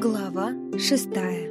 Глава шестая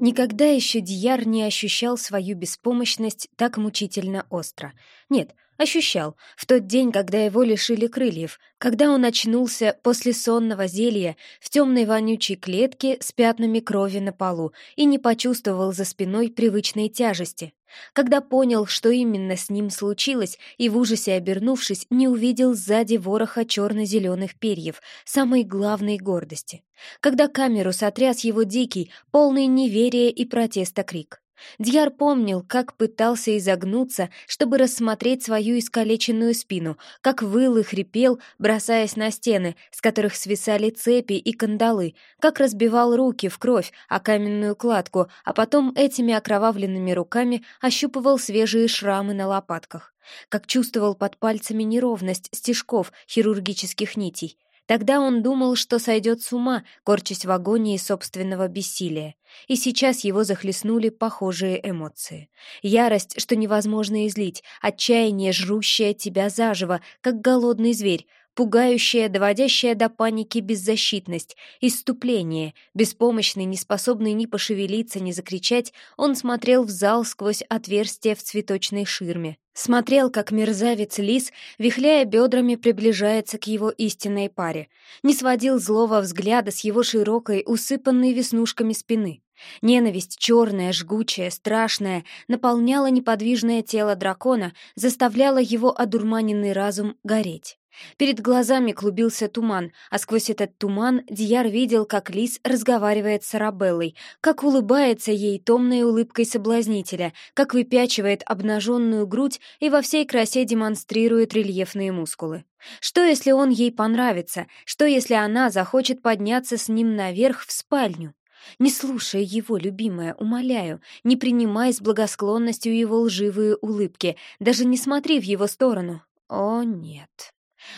Никогда еще Дияр не ощущал свою беспомощность так мучительно остро. Нет, ощущал, в тот день, когда его лишили крыльев, когда он очнулся после сонного зелья в темной вонючей клетке с пятнами крови на полу и не почувствовал за спиной привычной тяжести, когда понял, что именно с ним случилось, и в ужасе обернувшись, не увидел сзади вороха черно-зеленых перьев, самой главной гордости. Когда камеру сотряс его дикий, полный неверия и протеста крик. Дьяр помнил, как пытался изогнуться, чтобы рассмотреть свою искалеченную спину, как выл и хрипел, бросаясь на стены, с которых свисали цепи и кандалы, как разбивал руки в кровь о каменную кладку, а потом этими окровавленными руками ощупывал свежие шрамы на лопатках, как чувствовал под пальцами неровность стежков хирургических нитей, Тогда он думал, что сойдет с ума, корчась в агонии собственного бессилия. И сейчас его захлестнули похожие эмоции. Ярость, что невозможно излить, отчаяние, жрущее тебя заживо, как голодный зверь, пугающая, доводящая до паники беззащитность, иступление, беспомощный, неспособный ни пошевелиться, ни закричать, он смотрел в зал сквозь отверстие в цветочной ширме. Смотрел, как мерзавец лис, вихляя бедрами, приближается к его истинной паре. Не сводил злого взгляда с его широкой, усыпанной веснушками спины. Ненависть черная, жгучая, страшная, наполняла неподвижное тело дракона, заставляла его одурманенный разум гореть. Перед глазами клубился туман, а сквозь этот туман Дияр видел, как лис разговаривает с Арабеллой, как улыбается ей томной улыбкой соблазнителя, как выпячивает обнаженную грудь и во всей красе демонстрирует рельефные мускулы. Что, если он ей понравится? Что, если она захочет подняться с ним наверх в спальню? Не слушай его, любимая, умоляю, не принимай с благосклонностью его лживые улыбки, даже не смотри в его сторону. О, нет.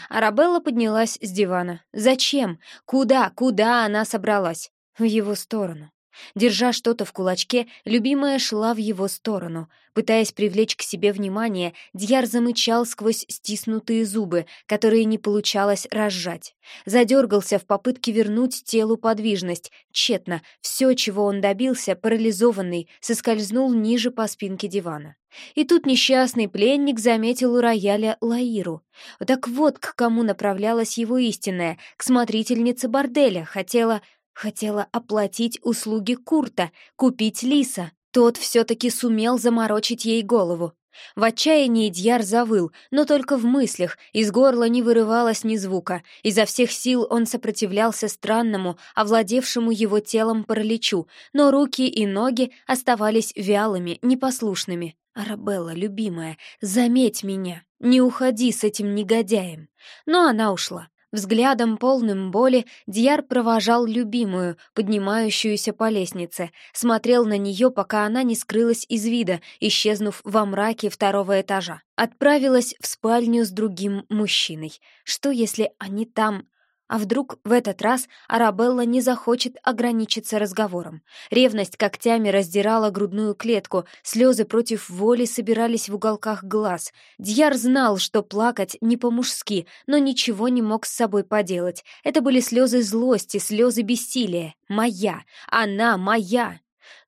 Арабелла поднялась с дивана. Зачем? Куда? Куда она собралась? В его сторону. Держа что-то в кулачке, любимая шла в его сторону. Пытаясь привлечь к себе внимание, Дьяр замычал сквозь стиснутые зубы, которые не получалось разжать. Задергался в попытке вернуть телу подвижность. Тщетно. Все, чего он добился, парализованный, соскользнул ниже по спинке дивана. И тут несчастный пленник заметил у рояля Лаиру. Так вот, к кому направлялась его истинная, к смотрительнице борделя, хотела... Хотела оплатить услуги Курта, купить Лиса. Тот все-таки сумел заморочить ей голову. В отчаянии Дьяр завыл, но только в мыслях, из горла не вырывалось ни звука. Изо всех сил он сопротивлялся странному, овладевшему его телом параличу, но руки и ноги оставались вялыми, непослушными. «Арабелла, любимая, заметь меня, не уходи с этим негодяем». Но она ушла. Взглядом, полным боли, Дьяр провожал любимую, поднимающуюся по лестнице, смотрел на нее, пока она не скрылась из вида, исчезнув во мраке второго этажа. Отправилась в спальню с другим мужчиной. Что, если они там а вдруг в этот раз Арабелла не захочет ограничиться разговором? Ревность когтями раздирала грудную клетку, слезы против воли собирались в уголках глаз. Дьяр знал, что плакать не по-мужски, но ничего не мог с собой поделать. Это были слезы злости, слезы бессилия. Моя! Она моя!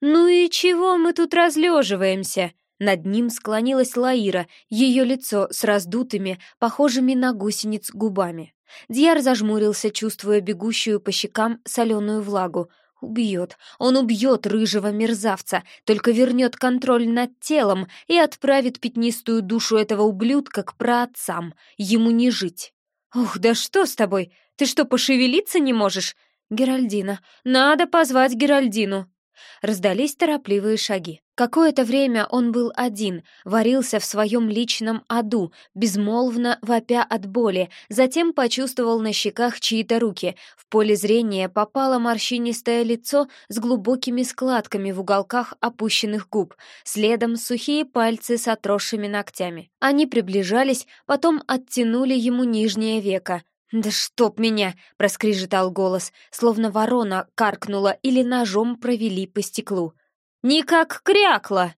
«Ну и чего мы тут разлеживаемся?» Над ним склонилась Лаира, ее лицо с раздутыми, похожими на гусениц губами. Дьяр зажмурился, чувствуя бегущую по щекам соленую влагу. Убьет, он убьет рыжего мерзавца, только вернет контроль над телом и отправит пятнистую душу этого ублюдка к праотцам. Ему не жить. «Ух, да что с тобой? Ты что, пошевелиться не можешь?» «Геральдина, надо позвать Геральдину!» Раздались торопливые шаги. Какое-то время он был один, варился в своем личном аду, безмолвно вопя от боли, затем почувствовал на щеках чьи-то руки. В поле зрения попало морщинистое лицо с глубокими складками в уголках опущенных губ, следом сухие пальцы с отросшими ногтями. Они приближались, потом оттянули ему нижнее веко. «Да чтоб меня!» — проскрежетал голос, словно ворона каркнула или ножом провели по стеклу. «Никак крякла!»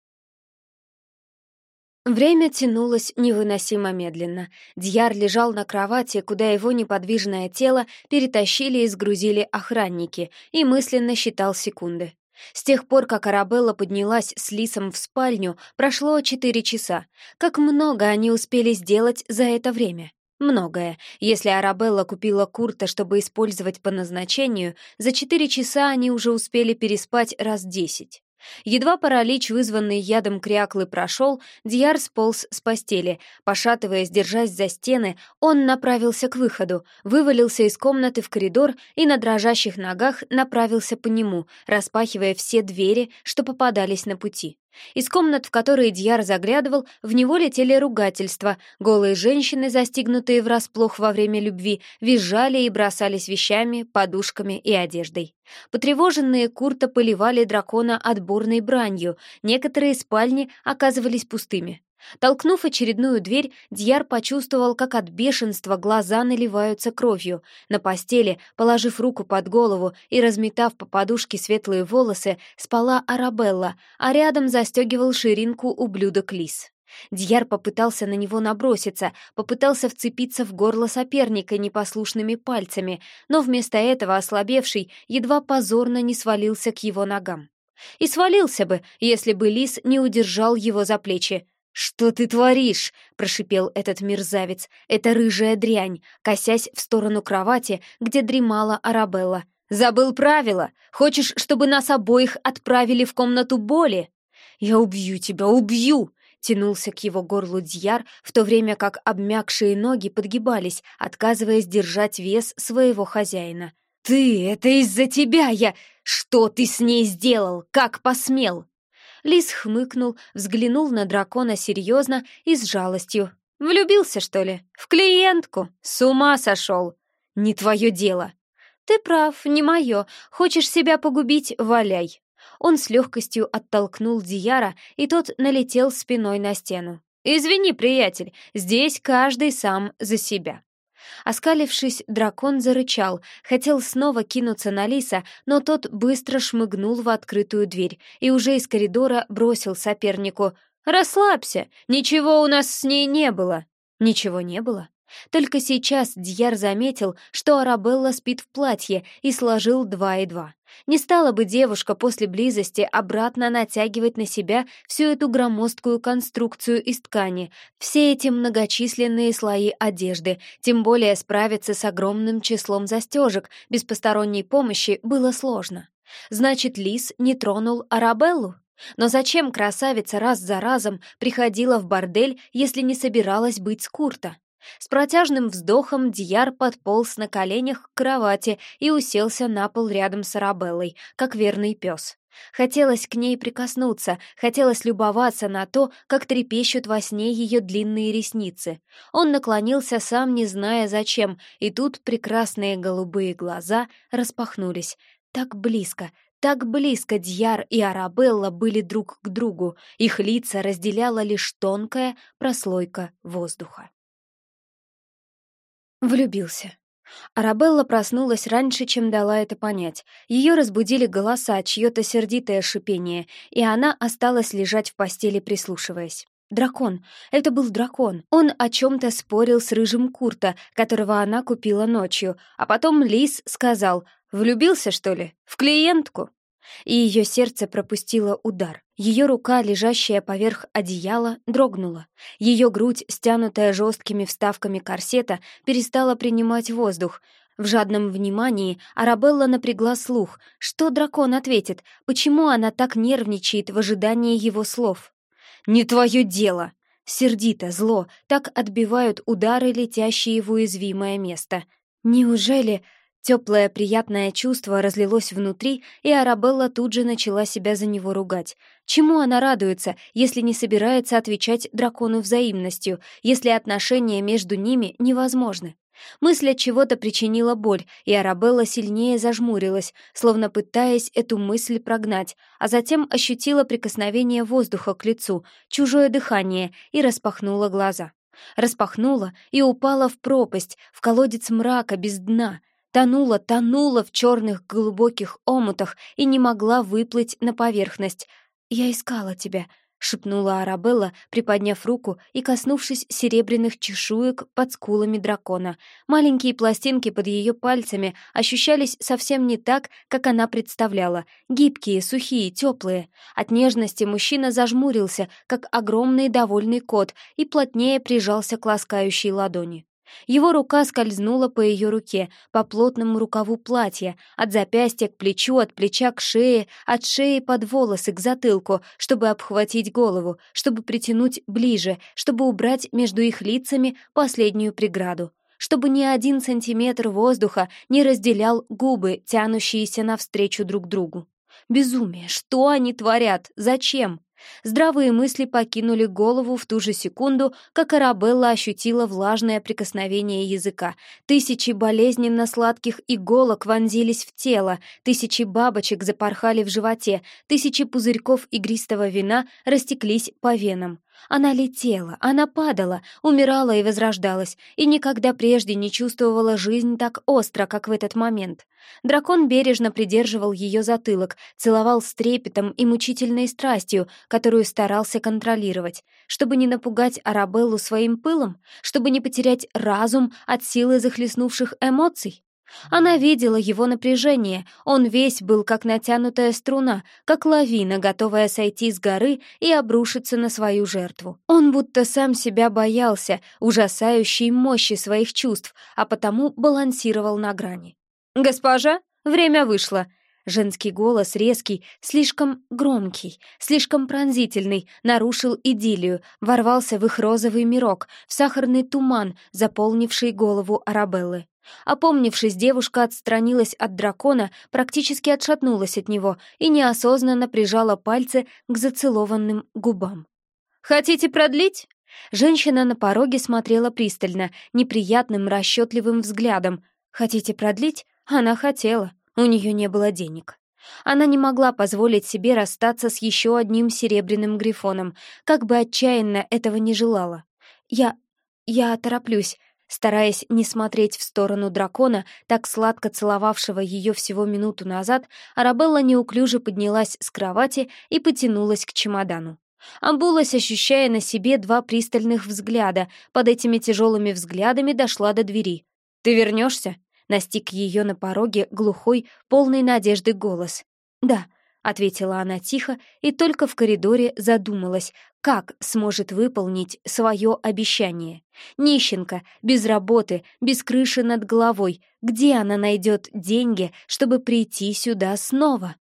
Время тянулось невыносимо медленно. Дьяр лежал на кровати, куда его неподвижное тело перетащили и сгрузили охранники, и мысленно считал секунды. С тех пор, как Арабелла поднялась с Лисом в спальню, прошло четыре часа. Как много они успели сделать за это время? Многое. Если Арабелла купила Курта, чтобы использовать по назначению, за четыре часа они уже успели переспать раз десять. Едва паралич, вызванный ядом кряклы, прошел, Дьяр сполз с постели. Пошатываясь, держась за стены, он направился к выходу, вывалился из комнаты в коридор и на дрожащих ногах направился по нему, распахивая все двери, что попадались на пути. Из комнат, в которые Дьяр заглядывал, в него летели ругательства. Голые женщины, застигнутые врасплох во время любви, визжали и бросались вещами, подушками и одеждой. Потревоженные Курта поливали дракона отборной бранью, некоторые спальни оказывались пустыми. Толкнув очередную дверь, Дьяр почувствовал, как от бешенства глаза наливаются кровью. На постели, положив руку под голову и разметав по подушке светлые волосы, спала Арабелла, а рядом застегивал ширинку ублюдок Лис. Дьяр попытался на него наброситься, попытался вцепиться в горло соперника непослушными пальцами, но вместо этого ослабевший едва позорно не свалился к его ногам. И свалился бы, если бы Лис не удержал его за плечи. «Что ты творишь?» — прошипел этот мерзавец. «Это рыжая дрянь», косясь в сторону кровати, где дремала Арабелла. «Забыл правила? Хочешь, чтобы нас обоих отправили в комнату боли?» «Я убью тебя, убью!» тянулся к его горлу Дьяр, в то время как обмякшие ноги подгибались, отказываясь держать вес своего хозяина. «Ты! Это из-за тебя я! Что ты с ней сделал? Как посмел?» Лис хмыкнул, взглянул на дракона серьезно и с жалостью. «Влюбился, что ли? В клиентку? С ума сошел! Не твое дело!» «Ты прав, не мое. Хочешь себя погубить — валяй!» Он с легкостью оттолкнул Дияра, и тот налетел спиной на стену. «Извини, приятель, здесь каждый сам за себя». Оскалившись, дракон зарычал, хотел снова кинуться на лиса, но тот быстро шмыгнул в открытую дверь и уже из коридора бросил сопернику. «Расслабься, ничего у нас с ней не было». Ничего не было. Только сейчас Дьяр заметил, что Арабелла спит в платье и сложил два и два. Не стала бы девушка после близости обратно натягивать на себя всю эту громоздкую конструкцию из ткани, все эти многочисленные слои одежды, тем более справиться с огромным числом застежек без посторонней помощи было сложно. Значит, Лис не тронул Арабеллу? Но зачем красавица раз за разом приходила в бордель, если не собиралась быть с Курта? С протяжным вздохом Дьяр подполз на коленях к кровати и уселся на пол рядом с Арабеллой, как верный пес. Хотелось к ней прикоснуться, хотелось любоваться на то, как трепещут во сне ее длинные ресницы. Он наклонился, сам не зная зачем, и тут прекрасные голубые глаза распахнулись. Так близко, так близко Дьяр и Арабелла были друг к другу, их лица разделяла лишь тонкая прослойка воздуха. Влюбился. Арабелла проснулась раньше, чем дала это понять. Ее разбудили голоса, чье-то сердитое шипение, и она осталась лежать в постели, прислушиваясь. Дракон. Это был дракон. Он о чем-то спорил с рыжим Курта, которого она купила ночью, а потом Лис сказал «Влюбился, что ли? В клиентку?» И ее сердце пропустило удар. Ее рука, лежащая поверх одеяла, дрогнула. Ее грудь, стянутая жесткими вставками корсета, перестала принимать воздух. В жадном внимании Арабелла напрягла слух. Что дракон ответит? Почему она так нервничает в ожидании его слов? «Не твое дело!» Сердито, зло, так отбивают удары, летящие в уязвимое место. «Неужели...» Теплое приятное чувство разлилось внутри, и Арабелла тут же начала себя за него ругать. Чему она радуется, если не собирается отвечать дракону взаимностью, если отношения между ними невозможны? Мысль от чего-то причинила боль, и Арабелла сильнее зажмурилась, словно пытаясь эту мысль прогнать, а затем ощутила прикосновение воздуха к лицу, чужое дыхание и распахнула глаза. Распахнула и упала в пропасть, в колодец мрака без дна — тонула, тонула в черных глубоких омутах и не могла выплыть на поверхность. «Я искала тебя», — шепнула Арабелла, приподняв руку и коснувшись серебряных чешуек под скулами дракона. Маленькие пластинки под ее пальцами ощущались совсем не так, как она представляла. Гибкие, сухие, теплые. От нежности мужчина зажмурился, как огромный довольный кот, и плотнее прижался к ласкающей ладони. Его рука скользнула по ее руке, по плотному рукаву платья, от запястья к плечу, от плеча к шее, от шеи под волосы к затылку, чтобы обхватить голову, чтобы притянуть ближе, чтобы убрать между их лицами последнюю преграду чтобы ни один сантиметр воздуха не разделял губы, тянущиеся навстречу друг другу. Безумие! Что они творят? Зачем? Здравые мысли покинули голову в ту же секунду, как Арабелла ощутила влажное прикосновение языка. Тысячи болезненно сладких иголок вонзились в тело, тысячи бабочек запорхали в животе, тысячи пузырьков игристого вина растеклись по венам. Она летела, она падала, умирала и возрождалась, и никогда прежде не чувствовала жизнь так остро, как в этот момент. Дракон бережно придерживал ее затылок, целовал с трепетом и мучительной страстью, которую старался контролировать, чтобы не напугать Арабеллу своим пылом, чтобы не потерять разум от силы захлестнувших эмоций. Она видела его напряжение, он весь был как натянутая струна, как лавина, готовая сойти с горы и обрушиться на свою жертву. Он будто сам себя боялся, ужасающей мощи своих чувств, а потому балансировал на грани. «Госпожа, время вышло!» Женский голос резкий, слишком громкий, слишком пронзительный, нарушил идиллию, ворвался в их розовый мирок, в сахарный туман, заполнивший голову Арабеллы. Опомнившись, девушка отстранилась от дракона, практически отшатнулась от него и неосознанно прижала пальцы к зацелованным губам. «Хотите продлить?» Женщина на пороге смотрела пристально, неприятным, расчетливым взглядом. «Хотите продлить?» Она хотела, у нее не было денег. Она не могла позволить себе расстаться с еще одним серебряным грифоном, как бы отчаянно этого не желала. «Я... я тороплюсь», Стараясь не смотреть в сторону дракона, так сладко целовавшего ее всего минуту назад, Арабелла неуклюже поднялась с кровати и потянулась к чемодану. Амбулась, ощущая на себе два пристальных взгляда. Под этими тяжелыми взглядами дошла до двери. «Ты вернешься?» — настиг ее на пороге глухой, полный надежды голос. «Да», ответила она тихо и только в коридоре задумалась, как сможет выполнить свое обещание. Нищенка, без работы, без крыши над головой. Где она найдет деньги, чтобы прийти сюда снова?